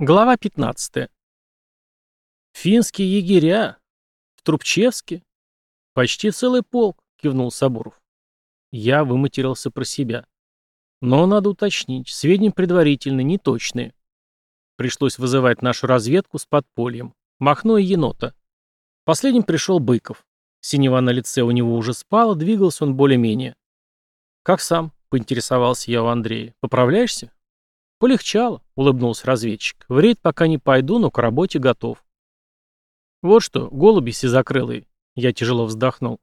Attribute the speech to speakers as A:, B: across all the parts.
A: Глава 15. Финские егеря? В Трубчевске? Почти целый полк, кивнул Сабуров. Я выматерился про себя. Но надо уточнить, сведения предварительные, неточные. Пришлось вызывать нашу разведку с подпольем. Махно и енота. Последним пришел Быков. Синева на лице у него уже спала, двигался он более-менее. «Как сам?» — поинтересовался я у Андрея. «Поправляешься?» «Полегчало», — улыбнулся разведчик. «В рейд пока не пойду, но к работе готов». «Вот что, голуби закрылые. я тяжело вздохнул.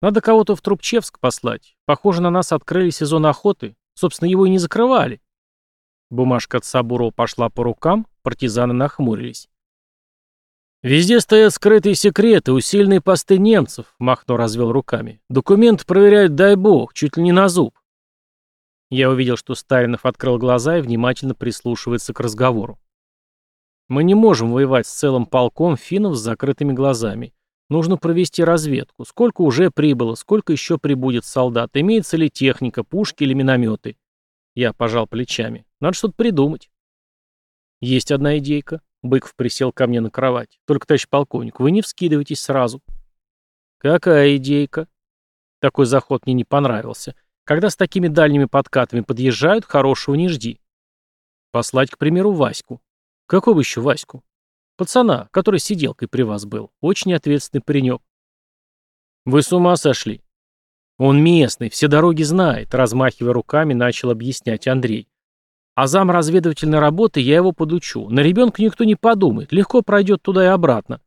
A: «Надо кого-то в Трубчевск послать. Похоже, на нас открыли сезон охоты. Собственно, его и не закрывали». Бумажка от Сабурова пошла по рукам, партизаны нахмурились. «Везде стоят скрытые секреты, усиленные посты немцев», — Махно развел руками. «Документы проверяют, дай бог, чуть ли не на зуб». Я увидел, что Старинов открыл глаза и внимательно прислушивается к разговору. Мы не можем воевать с целым полком финнов с закрытыми глазами. Нужно провести разведку. Сколько уже прибыло, сколько еще прибудет солдат, имеется ли техника, пушки или минометы. Я пожал плечами. Надо что-то придумать. Есть одна идейка. Быков присел ко мне на кровать. Только, товарищ полковник, вы не вскидывайтесь сразу. Какая идейка? Такой заход мне не понравился. Когда с такими дальними подкатами подъезжают, хорошего не жди. Послать, к примеру, Ваську. Какого еще Ваську? Пацана, который сиделкой при вас был. Очень ответственный паренек. Вы с ума сошли? Он местный, все дороги знает, размахивая руками, начал объяснять Андрей. А зам разведывательной работы я его подучу. На ребенка никто не подумает, легко пройдет туда и обратно.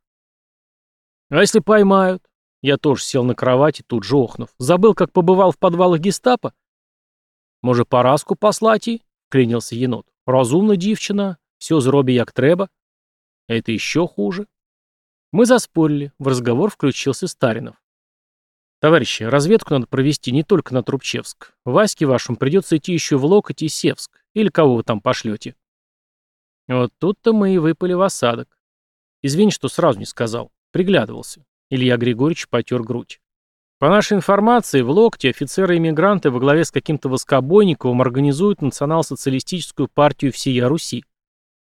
A: А если поймают? Я тоже сел на кровати, тут же охнув. Забыл, как побывал в подвалах гестапо? Може, Параску послать и? Клянился енот. Разумно, дівчина. Все зробі як треба. Это еще хуже. Мы заспорили. В разговор включился Старинов. Товарищи, разведку надо провести не только на Трубчевск. Ваське вашему придется идти еще в Локоть и Севск. Или кого вы там пошлете. Вот тут-то мы и выпали в осадок. Извини, что сразу не сказал. Приглядывался. Илья Григорьевич потер грудь. По нашей информации, в Локте офицеры-иммигранты во главе с каким-то Воскобойниковым организуют национал-социалистическую партию всея Руси.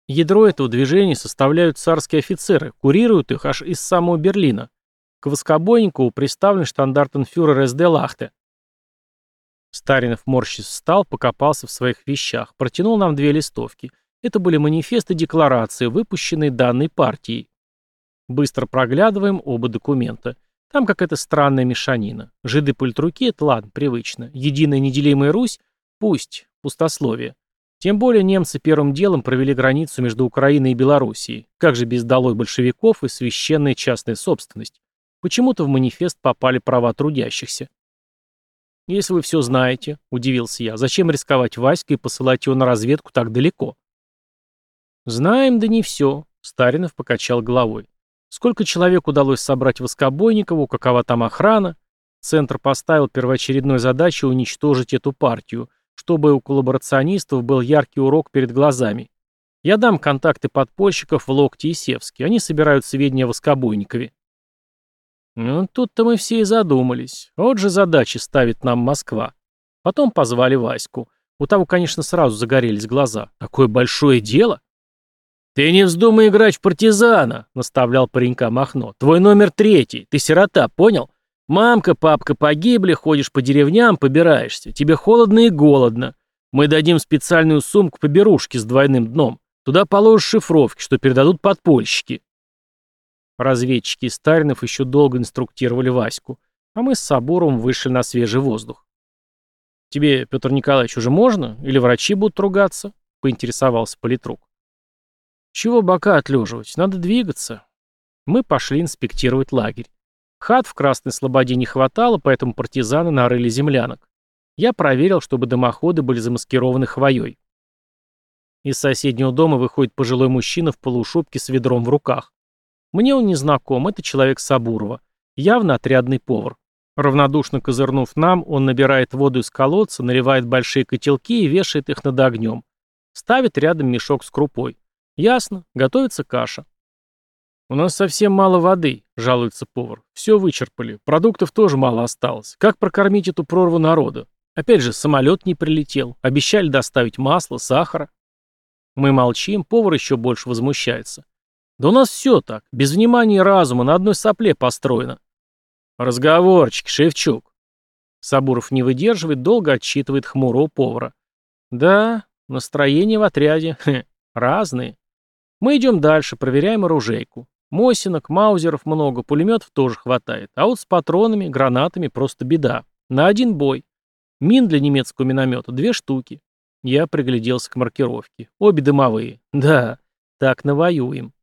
A: Ядро этого движения составляют царские офицеры, курируют их аж из самого Берлина. К Воскобойникову представлен штандартенфюрер СД Лахте. Старинов морщис встал, покопался в своих вещах, протянул нам две листовки. Это были манифесты декларации, выпущенные данной партией. Быстро проглядываем оба документа. Там какая-то странная мешанина. Жиды-пультруки — это ладно, привычно. Единая неделимая Русь — пусть, пустословие. Тем более немцы первым делом провели границу между Украиной и Белоруссией. Как же без долой большевиков и священная частная собственность? Почему-то в манифест попали права трудящихся. «Если вы все знаете», — удивился я, — «зачем рисковать Васькой и посылать его на разведку так далеко?» «Знаем, да не все», — Старинов покачал головой. Сколько человек удалось собрать Воскобойникову, какова там охрана? Центр поставил первоочередной задачей уничтожить эту партию, чтобы у коллаборационистов был яркий урок перед глазами. Я дам контакты подпольщиков в Локте и Севске. Они собирают сведения о Воскобойникове. Ну, тут-то мы все и задумались. Вот же задачи ставит нам Москва. Потом позвали Ваську. У того, конечно, сразу загорелись глаза. Такое большое дело. «Ты не вздумай играть в партизана», — наставлял паренька Махно. «Твой номер третий. Ты сирота, понял? Мамка, папка погибли, ходишь по деревням, побираешься. Тебе холодно и голодно. Мы дадим специальную сумку-поберушки с двойным дном. Туда положишь шифровки, что передадут подпольщики». Разведчики из Старинов еще долго инструктировали Ваську, а мы с Сабуровым вышли на свежий воздух. «Тебе, Петр Николаевич, уже можно? Или врачи будут ругаться?» — поинтересовался политрук. Чего бока отлеживать? Надо двигаться. Мы пошли инспектировать лагерь. Хат в Красной Слободе не хватало, поэтому партизаны нарыли землянок. Я проверил, чтобы дымоходы были замаскированы хвоей. Из соседнего дома выходит пожилой мужчина в полушубке с ведром в руках. Мне он не знаком, это человек Сабурова. Явно отрядный повар. Равнодушно козырнув нам, он набирает воду из колодца, наливает большие котелки и вешает их над огнем. Ставит рядом мешок с крупой. Ясно, готовится каша. У нас совсем мало воды, жалуется повар. Все вычерпали, продуктов тоже мало осталось. Как прокормить эту прорву народа? Опять же, самолет не прилетел. Обещали доставить масло, сахара. Мы молчим, повар еще больше возмущается. Да у нас все так, без внимания и разума, на одной сопле построено. Разговорчик, Шевчук. Сабуров не выдерживает, долго отчитывает хмурого повара. Да, настроение в отряде, хе, разные. Мы идем дальше, проверяем оружейку. Мосинок, маузеров много, пулеметов тоже хватает. А вот с патронами, гранатами просто беда. На один бой. Мин для немецкого миномета две штуки. Я пригляделся к маркировке. Обе дымовые. Да, так навоюем.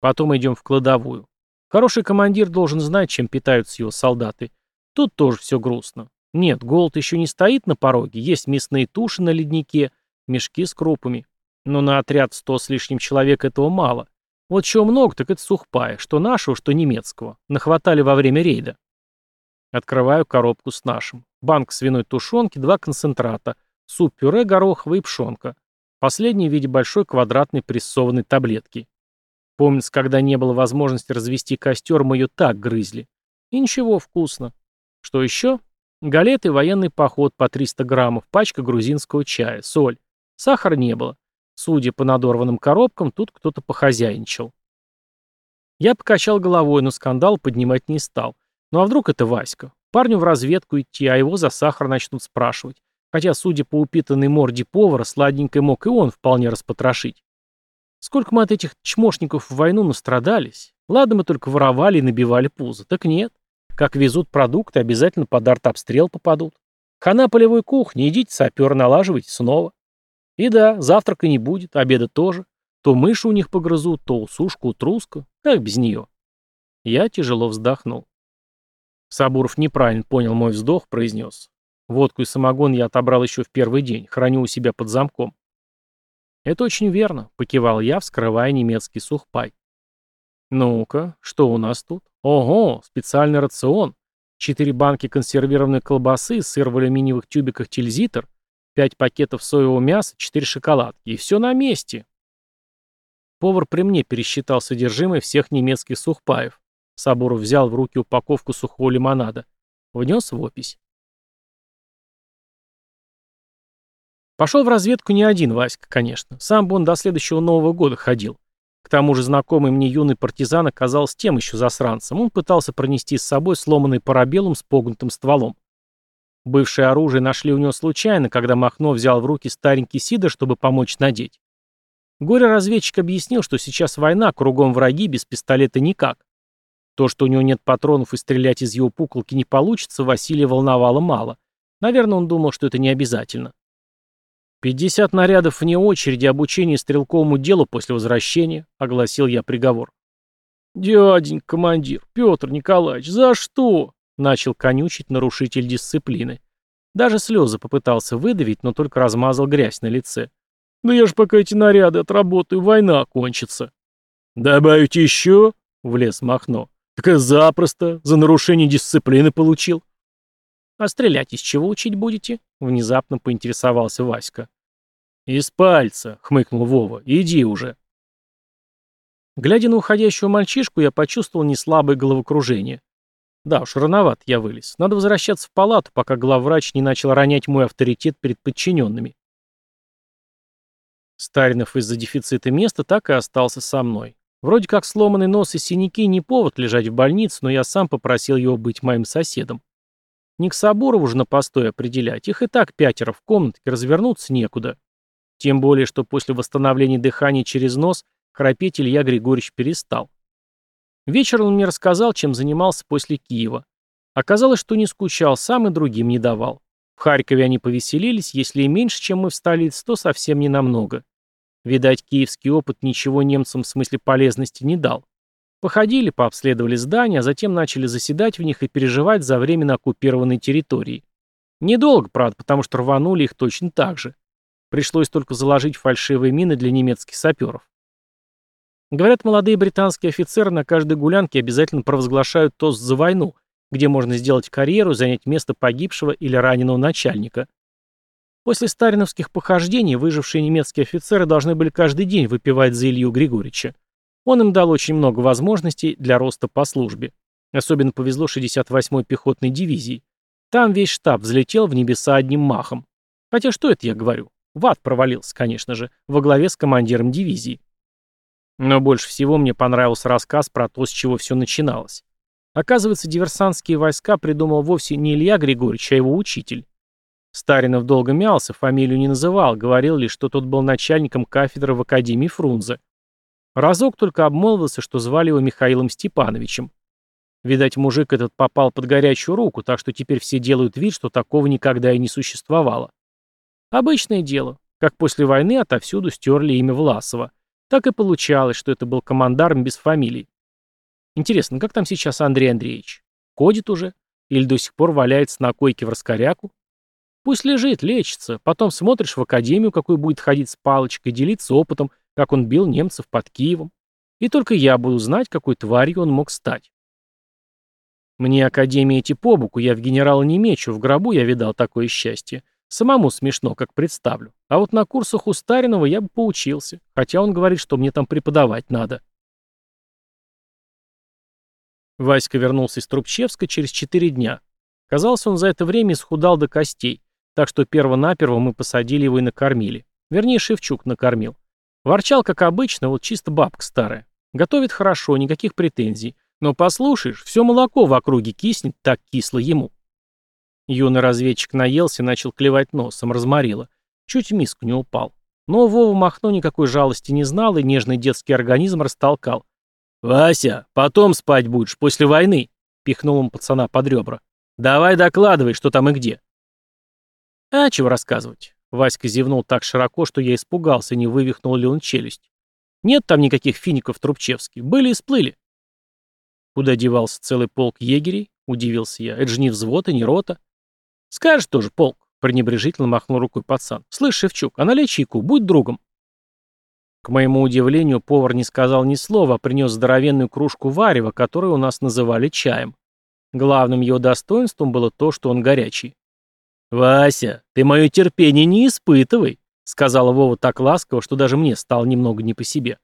A: Потом идем в кладовую. Хороший командир должен знать, чем питаются его солдаты. Тут тоже все грустно. Нет, голод еще не стоит на пороге. Есть мясные туши на леднике, мешки с крупами. Но на отряд сто с лишним человек этого мало. Вот чего много, так это сухпая, что нашего, что немецкого. Нахватали во время рейда. Открываю коробку с нашим. Банк свиной тушенки, два концентрата, суп-пюре гороховый и пшенка. Последний в виде большой квадратной прессованной таблетки. Помнится, когда не было возможности развести костер, мы ее так грызли. И ничего, вкусно. Что еще? Галеты, военный поход по 300 граммов, пачка грузинского чая, соль. Сахара не было. Судя по надорванным коробкам, тут кто-то похозяйничал. Я покачал головой, но скандал поднимать не стал. Ну а вдруг это Васька? Парню в разведку идти, а его за сахар начнут спрашивать. Хотя, судя по упитанной морде повара, сладенькой мог и он вполне распотрошить. Сколько мы от этих чмошников в войну настрадались. Ладно, мы только воровали и набивали пузо. Так нет. Как везут продукты, обязательно под артобстрел попадут. Хана полевой кухни, идите сапер налаживайте снова. И да, завтрака не будет, обеда тоже. То мыши у них погрызут, то усушку, труску. Как без нее? Я тяжело вздохнул. Сабуров неправильно понял мой вздох, произнес. Водку и самогон я отобрал еще в первый день, храню у себя под замком. Это очень верно, покивал я, вскрывая немецкий сухпай. Ну-ка, что у нас тут? Ого, специальный рацион. Четыре банки консервированной колбасы, сыр в алюминиевых тюбиках тильзитер, Пять пакетов соевого мяса, четыре шоколадки. И все на месте. Повар при мне пересчитал содержимое всех немецких сухпаев. Сабуров взял в руки упаковку сухого лимонада. Внес в опись. Пошел в разведку не один Васька, конечно. Сам бы он до следующего Нового года ходил. К тому же знакомый мне юный партизан оказался тем еще засранцем. Он пытался пронести с собой сломанный парабеллум с погнутым стволом. Бывшее оружие нашли у него случайно, когда Махно взял в руки старенький сидор, чтобы помочь надеть. Горе-разведчик объяснил, что сейчас война, кругом враги, без пистолета никак. То, что у него нет патронов и стрелять из его пуколки не получится, Василия волновало мало. Наверное, он думал, что это не обязательно. «Пятьдесят нарядов вне очереди обучения стрелковому делу после возвращения», — огласил я приговор. «Дяденька, командир, Петр Николаевич, за что?» Начал конючить нарушитель дисциплины. Даже слезы попытался выдавить, но только размазал грязь на лице. «Да я ж пока эти наряды отработаю, война кончится». «Добавить еще?» — влез Махно. «Так запросто, за нарушение дисциплины получил». «А стрелять из чего учить будете?» — внезапно поинтересовался Васька. «Из пальца», — хмыкнул Вова. «Иди уже». Глядя на уходящего мальчишку, я почувствовал неслабое головокружение. Да уж, рановат я вылез. Надо возвращаться в палату, пока главврач не начал ронять мой авторитет перед подчиненными. Старинов из-за дефицита места так и остался со мной. Вроде как сломанный нос и синяки не повод лежать в больнице, но я сам попросил его быть моим соседом. Не к Сабурову же на постой определять, их и так пятеро в комнатке, развернуться некуда. Тем более, что после восстановления дыхания через нос храпеть Илья Григорьевич перестал. Вечером он мне рассказал, чем занимался после Киева. Оказалось, что не скучал, сам и другим не давал. В Харькове они повеселились, если и меньше, чем мы в столице, то совсем не намного. Видать, киевский опыт ничего немцам в смысле полезности не дал. Походили, пообследовали здания, а затем начали заседать в них и переживать за время на оккупированной территории. Недолго, правда, потому что рванули их точно так же. Пришлось только заложить фальшивые мины для немецких саперов. Говорят, молодые британские офицеры на каждой гулянке обязательно провозглашают тост за войну, где можно сделать карьеру, занять место погибшего или раненого начальника. После сталиновских похождений выжившие немецкие офицеры должны были каждый день выпивать за Илью Григорьевича. Он им дал очень много возможностей для роста по службе. Особенно повезло 68-й пехотной дивизии. Там весь штаб взлетел в небеса одним махом. Хотя что это я говорю? В ад провалился, конечно же, во главе с командиром дивизии. Но больше всего мне понравился рассказ про то, с чего все начиналось. Оказывается, диверсантские войска придумал вовсе не Илья Григорьевич, а его учитель. Старинов долго мялся, фамилию не называл, говорил лишь, что тот был начальником кафедры в Академии Фрунзе. Разок только обмолвился, что звали его Михаилом Степановичем. Видать, мужик этот попал под горячую руку, так что теперь все делают вид, что такого никогда и не существовало. Обычное дело, как после войны отовсюду стерли имя Власова. Так и получалось, что это был командарм без фамилии. Интересно, как там сейчас Андрей Андреевич? Ходит уже? Или до сих пор валяется на койке в раскоряку? Пусть лежит, лечится. Потом смотришь в академию, какой будет ходить с палочкой, делиться опытом, как он бил немцев под Киевом. И только я буду знать, какой тварью он мог стать. Мне академия эти по боку, я в генерала не мечу, в гробу я видал такое счастье. Самому смешно, как представлю. А вот на курсах у Старинова я бы поучился, хотя он говорит, что мне там преподавать надо. Васька вернулся из Трубчевска через четыре дня. Казалось, он за это время исхудал до костей, так что перво-наперво мы посадили его и накормили. Вернее, Шевчук накормил. Ворчал, как обычно, вот чисто бабка старая. Готовит хорошо, никаких претензий. Но послушаешь, все молоко в округе киснет, так кисло ему. Юный разведчик наелся и начал клевать носом, разморило. Чуть в миску не упал. Но Вова Махно никакой жалости не знал и нежный детский организм растолкал. «Вася, потом спать будешь, после войны», — пихнул он пацана под ребра. «Давай докладывай, что там и где». «А чего рассказывать?» Васька зевнул так широко, что я испугался, не вывихнул ли он челюсть. «Нет там никаких фиников в Трубчевске. Были и сплыли». «Куда девался целый полк егерей?» — удивился я. «Это же не взвод и не рота». «Скажешь тоже, полк», — пренебрежительно махнул рукой пацан. «Слышь, Шевчук, а налей чайку, будь другом». К моему удивлению, повар не сказал ни слова, а принес здоровенную кружку варева, которую у нас называли чаем. Главным его достоинством было то, что он горячий. «Вася, ты мое терпение не испытывай», — сказала Вова так ласково, что даже мне стало немного не по себе.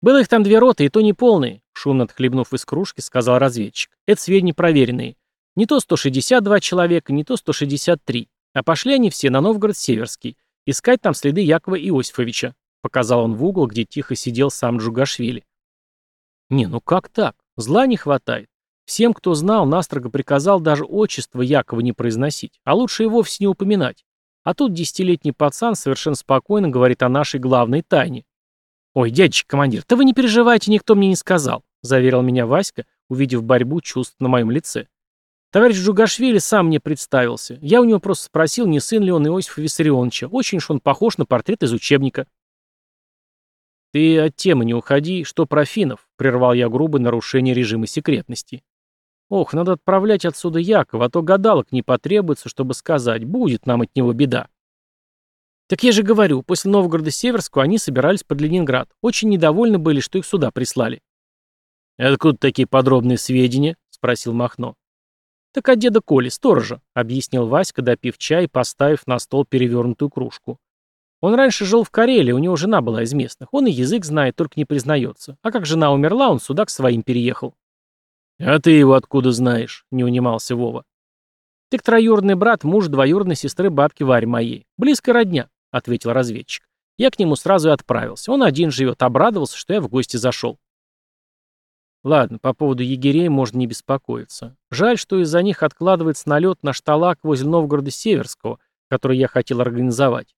A: «Было их там две роты, и то не полные», — шумно отхлебнув из кружки, сказал разведчик. «Это сведения проверенные. Не то 162 человека, не то 163. А пошли они все на Новгород-Северский. Искать там следы Якова Иосифовича», — показал он в угол, где тихо сидел сам Джугашвили. «Не, ну как так? Зла не хватает. Всем, кто знал, настрого приказал даже отчество Якова не произносить, а лучше и вовсе не упоминать. А тут десятилетний пацан совершенно спокойно говорит о нашей главной тайне. «Ой, дядечка командир, да вы не переживайте, никто мне не сказал», заверил меня Васька, увидев борьбу чувств на моем лице. Товарищ Джугашвили сам мне представился. Я у него просто спросил, не сын ли он Иосифа Виссарионовича. Очень уж он похож на портрет из учебника. «Ты от темы не уходи. Что про финнов?» — прервал я грубое нарушение режима секретности. Ох, надо отправлять отсюда Якова, а то гадалок не потребуется, чтобы сказать, будет нам от него беда. Так я же говорю, после Новгорода Северского они собирались под Ленинград. Очень недовольны были, что их сюда прислали. «Откуда такие подробные сведения?» — спросил Махно. «Так от деда Коли, сторожа», — объяснил Васька, допив чай и поставив на стол перевернутую кружку. «Он раньше жил в Карелии, у него жена была из местных. Он и язык знает, только не признается. А как жена умерла, он сюда к своим переехал». «А ты его откуда знаешь?» — не унимался Вова. «Так троюродный брат, муж двоюродной сестры бабки Вари моей. Близкая родня», — ответил разведчик. Я к нему сразу и отправился. Он один живет, обрадовался, что я в гости зашел. Ладно, по поводу егерей можно не беспокоиться. Жаль, что из-за них откладывается налет на шталак возле Новгорода Северского, который я хотел организовать.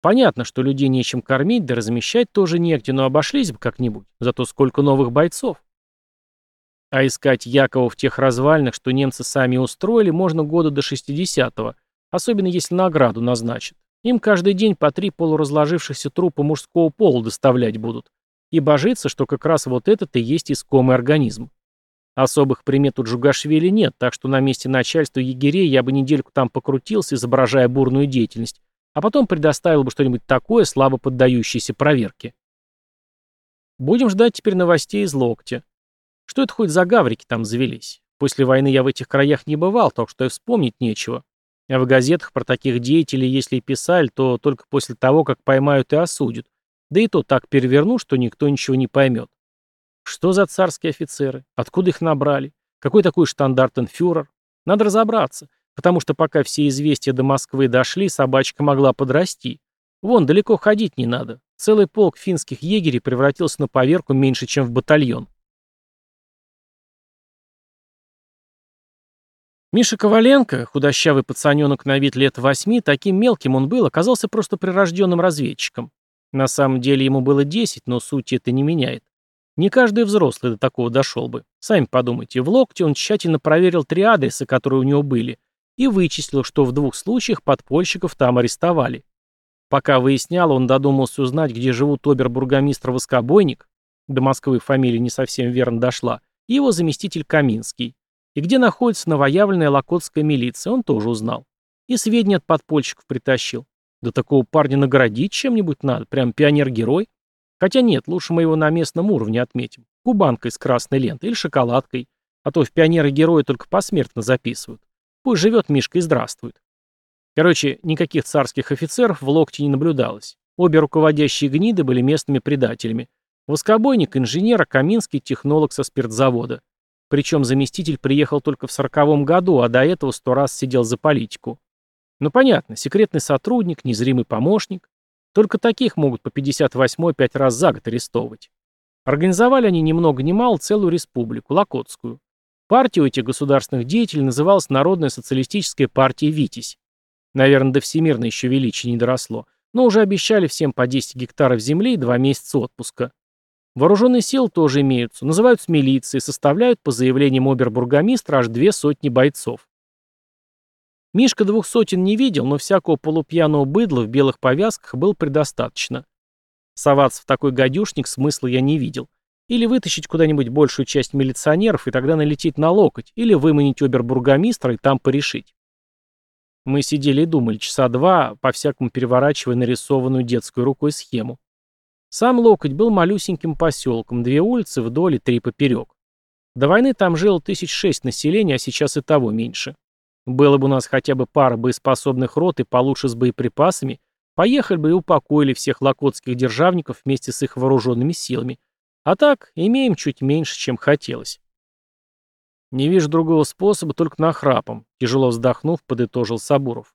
A: Понятно, что людей нечем кормить, да размещать тоже негде, но обошлись бы как-нибудь. Зато сколько новых бойцов. А искать Якова в тех развалинах, что немцы сами устроили, можно года до 60-го, особенно если награду назначат. Им каждый день по три полуразложившихся трупа мужского пола доставлять будут. И божится, что как раз вот этот и есть искомый организм. Особых примет у Джугашвили нет, так что на месте начальства егерей я бы недельку там покрутился, изображая бурную деятельность, а потом предоставил бы что-нибудь такое, слабо поддающееся проверке. Будем ждать теперь новостей из локтя. Что это хоть за гаврики там завелись? После войны я в этих краях не бывал, так что и вспомнить нечего. А в газетах про таких деятелей, если и писали, то только после того, как поймают и осудят. Да и то так переверну, что никто ничего не поймет. Что за царские офицеры? Откуда их набрали? Какой такой штандартенфюрер? Надо разобраться. Потому что пока все известия до Москвы дошли, собачка могла подрасти. Вон, далеко ходить не надо. Целый полк финских егерей превратился на поверку меньше, чем в батальон. Миша Коваленко, худощавый пацаненок на вид лет восьми, таким мелким он был, оказался просто прирожденным разведчиком. На самом деле ему было десять, но суть это не меняет. Не каждый взрослый до такого дошел бы. Сами подумайте, в локте он тщательно проверил три адреса, которые у него были, и вычислил, что в двух случаях подпольщиков там арестовали. Пока выяснял, он додумался узнать, где живут обер-бургомистр Воскобойник, до Москвы фамилия не совсем верно дошла, и его заместитель Каминский. И где находится новоявленная локотская милиция, он тоже узнал. И сведения от подпольщиков притащил. Да такого парня наградить чем-нибудь надо, прям пионер-герой. Хотя нет, лучше мы его на местном уровне отметим. Кубанкой с красной лентой или шоколадкой. А то в пионеры-герои только посмертно записывают. Пусть живет Мишка и здравствует. Короче, никаких царских офицеров в локте не наблюдалось. Обе руководящие гниды были местными предателями. Воскобойник, инженер, а Каминский, технолог со спиртзавода. Причем заместитель приехал только в сороковом году, а до этого сто раз сидел за политику. Ну понятно, секретный сотрудник, незримый помощник. Только таких могут по 58-й пять раз за год арестовывать. Организовали они ни много ни мало целую республику, Локотскую. Партия у этих государственных деятелей называлась Народная социалистическая партия «Витязь». Наверное, до всемирно еще величия не доросло, но уже обещали всем по 10 гектаров земли и два месяца отпуска. Вооруженные силы тоже имеются, называются милицией, составляют, по заявлениям обербургомистра, аж две сотни бойцов. Мишка двух сотен не видел, но всякого полупьяного быдла в белых повязках было предостаточно. Соваться в такой гадюшник смысла я не видел. Или вытащить куда-нибудь большую часть милиционеров и тогда налететь на локоть, или выманить обербургомистра и там порешить. Мы сидели и думали часа два, по-всякому переворачивая нарисованную детской рукой схему. Сам Локоть был малюсеньким поселком, две улицы вдоль и три поперек. До войны там жило тысяч шесть населения, а сейчас и того меньше. Было бы у нас хотя бы пара боеспособных рот и получше с боеприпасами, поехали бы и упокоили всех локотских державников вместе с их вооруженными силами. А так, имеем чуть меньше, чем хотелось. Не вижу другого способа, только нахрапом, тяжело вздохнув, подытожил Сабуров.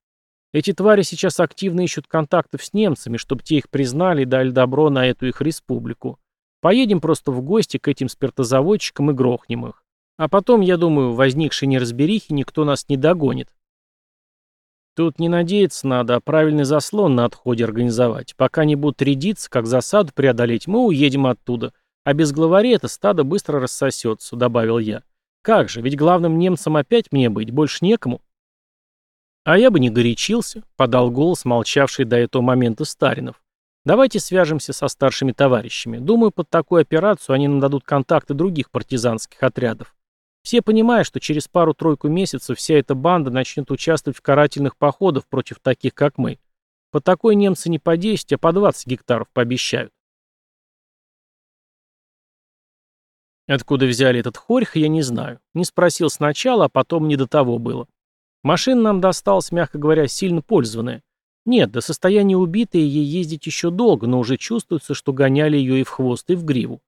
A: Эти твари сейчас активно ищут контактов с немцами, чтобы те их признали и дали добро на эту их республику. Поедем просто в гости к этим спиртозаводчикам и грохнем их. А потом, я думаю, возникшей неразберихи никто нас не догонит. Тут не надеяться надо, а правильный заслон на отходе организовать. Пока они будут рядиться, как засаду преодолеть, мы уедем оттуда. А без главарей это стадо быстро рассосется, добавил я. Как же, ведь главным немцам опять мне быть, больше некому. «А я бы не горячился», — подал голос, молчавший до этого момента Старинов. «Давайте свяжемся со старшими товарищами. Думаю, под такую операцию они нам дадут контакты других партизанских отрядов. Все понимают, что через пару-тройку месяцев вся эта банда начнет участвовать в карательных походах против таких, как мы. По такой немцы не по 10, а по 20 гектаров пообещают. Откуда взяли этот хорьх, я не знаю. Не спросил сначала, а потом не до того было. Машина нам досталась, мягко говоря, сильно пользованная. Нет, до состояния убитой ей ездить еще долго, но уже чувствуется, что гоняли ее и в хвост, и в гриву.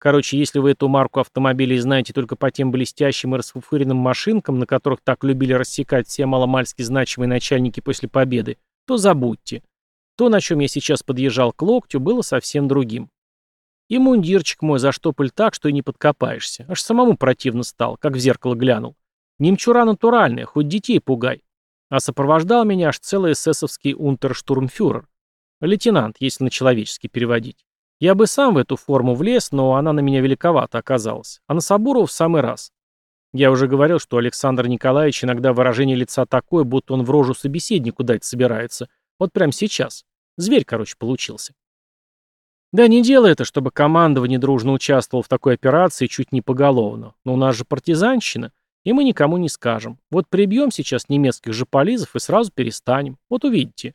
A: Короче, если вы эту марку автомобилей знаете только по тем блестящим и расфуфыренным машинкам, на которых так любили рассекать все маломальски значимые начальники после победы, то забудьте. То, на чем я сейчас подъезжал к локтю, было совсем другим. И мундирчик мой заштопали так, что и не подкопаешься. Аж самому противно стал, как в зеркало глянул. Немчура натуральная, хоть детей пугай. А сопровождал меня аж целый эсэсовский унтерштурмфюрер. Лейтенант, если на человеческий переводить. Я бы сам в эту форму влез, но она на меня великовата оказалась. А на Сабурова в самый раз. Я уже говорил, что Александр Николаевич иногда выражение лица такое, будто он в рожу собеседнику дать собирается. Вот прямо сейчас. Зверь, короче, получился. Да не дело это, чтобы командование дружно участвовало в такой операции чуть не поголовно. Но у нас же партизанщина. И мы никому не скажем. Вот прибьем сейчас немецких же полизов и сразу перестанем. Вот увидите.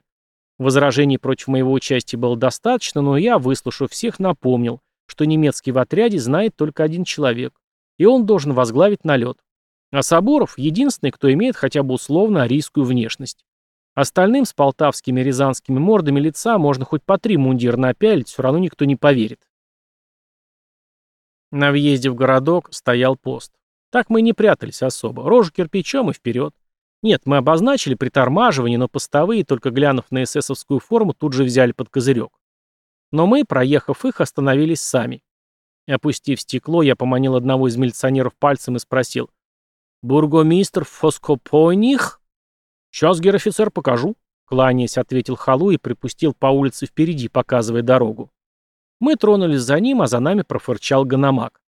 A: Возражений против моего участия было достаточно, но я, выслушав всех, напомнил, что немецкий в отряде знает только один человек. И он должен возглавить налет. А Соборов – единственный, кто имеет хотя бы условно арийскую внешность. Остальным с полтавскими рязанскими мордами лица можно хоть по три мундира напялить, все равно никто не поверит. На въезде в городок стоял пост. Так мы не прятались особо. Рожу кирпичом и вперед. Нет, мы обозначили притормаживание, но постовые, только глянув на эсэсовскую форму, тут же взяли под козырек. Но мы, проехав их, остановились сами. Опустив стекло, я поманил одного из милиционеров пальцем и спросил. «Бургомистр Фоскопоних?» «Сейчас, гер-офицер, покажу», — кланяясь, ответил Халу и припустил по улице впереди, показывая дорогу. Мы тронулись за ним, а за нами профырчал Ганамак.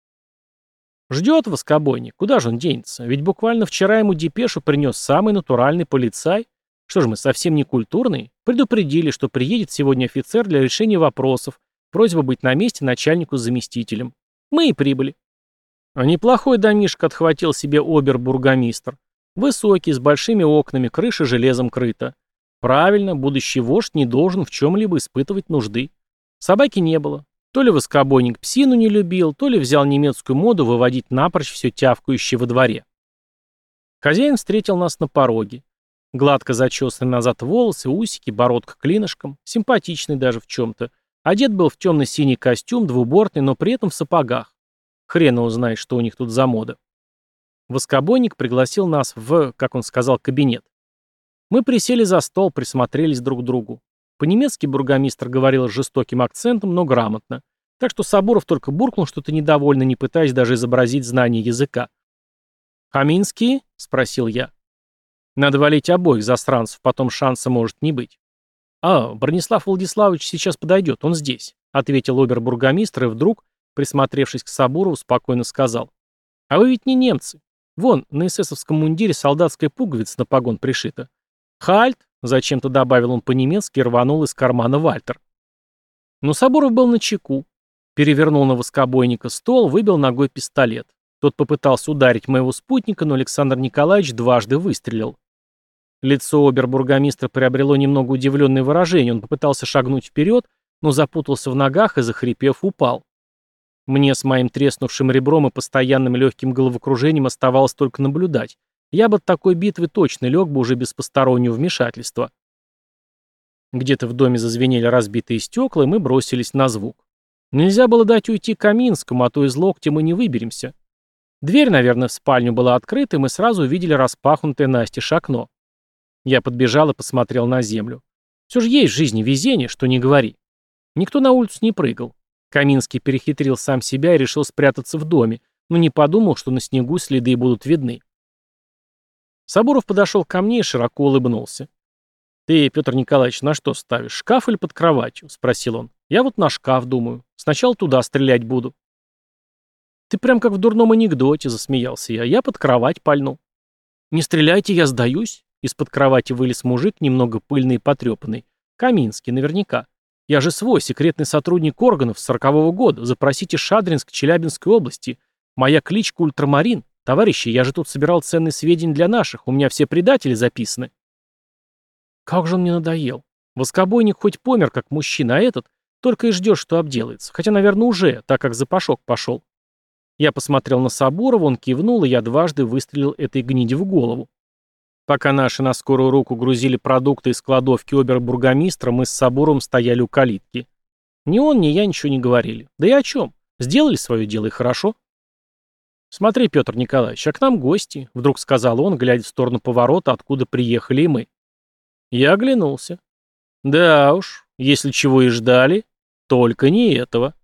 A: Ждет воскобойник, куда же он денется? Ведь буквально вчера ему депешу принес самый натуральный полицай. Что же мы, совсем не культурные? Предупредили, что приедет сегодня офицер для решения вопросов, просьба быть на месте начальнику с заместителем. Мы и прибыли. А неплохой домишко отхватил себе обер-бургомистр. Высокий, с большими окнами, крыша железом крыта. Правильно, будущий вождь не должен в чем-либо испытывать нужды. Собаки не было. То ли воскобойник псину не любил, то ли взял немецкую моду выводить напрочь все тявкающее во дворе. Хозяин встретил нас на пороге. Гладко зачесанные назад волосы, усики, бородка клинышком, симпатичный даже в чем-то. Одет был в темно-синий костюм, двубортный, но при этом в сапогах. Хрена узнает, что у них тут за мода. Воскобойник пригласил нас в, как он сказал, кабинет. Мы присели за стол, присмотрелись друг к другу. По-немецки бургомистр говорил с жестоким акцентом, но грамотно. Так что Сабуров только буркнул что-то недовольно, не пытаясь даже изобразить знание языка. «Хаминские?» — спросил я. «Надо валить обоих засранцев, потом шанса может не быть». «А, Бронислав Владиславович сейчас подойдет, он здесь», — ответил обер-бургомистр и вдруг, присмотревшись к Сабурову, спокойно сказал. «А вы ведь не немцы. Вон, на эсэсовском мундире солдатская пуговица на погон пришита. Хальт, зачем-то добавил он по-немецки и рванул из кармана Вальтер. Но Сабуров был на чеку. Перевернул на воскобойника стол, выбил ногой пистолет. Тот попытался ударить моего спутника, но Александр Николаевич дважды выстрелил. Лицо обербургомистра приобрело немного удивленное выражение. Он попытался шагнуть вперед, но запутался в ногах и, захрипев, упал. Мне с моим треснувшим ребром и постоянным легким головокружением оставалось только наблюдать. Я бы от такой битвы точно лег бы уже без постороннего вмешательства. Где-то в доме зазвенели разбитые стекла, и мы бросились на звук. Нельзя было дать уйти Каминскому, а то из локтя мы не выберемся. Дверь, наверное, в спальню была открыта, и мы сразу увидели распахнутое настежь окно. Я подбежал и посмотрел на землю. Все же есть в жизни везение, что не говори. Никто на улицу не прыгал. Каминский перехитрил сам себя и решил спрятаться в доме, но не подумал, что на снегу следы будут видны. Сабуров подошел ко мне и широко улыбнулся. «Ты, Петр Николаевич, на что ставишь, шкаф или под кроватью?» — спросил он. «Я вот на шкаф думаю. Сначала туда стрелять буду». «Ты прям как в дурном анекдоте», — засмеялся я. «Я под кровать пальну». «Не стреляйте, я сдаюсь». Из-под кровати вылез мужик, немного пыльный и потрепанный. Каминский, наверняка. Я же свой, секретный сотрудник органов с сорокового года. Запросите Шадринск Челябинской области. Моя кличка Ультрамарин. Товарищи, я же тут собирал ценные сведения для наших. У меня все предатели записаны. Как же он мне надоел. Воскобойник хоть помер, как мужчина, а этот только и ждет, что обделается. Хотя, наверное, уже, так как запашок пошел. Я посмотрел на Сабурова, он кивнул, и я дважды выстрелил этой гниде в голову. Пока наши на скорую руку грузили продукты из кладовки обербургомистра, мы с Сабуром стояли у калитки. Ни он, ни я ничего не говорили. Да и о чем? Сделали свое дело и хорошо. «Смотри, Петр Николаевич, а к нам гости», — вдруг сказал он, глядя в сторону поворота, откуда приехали и мы. Я оглянулся. Да уж, если чего и ждали, только не этого.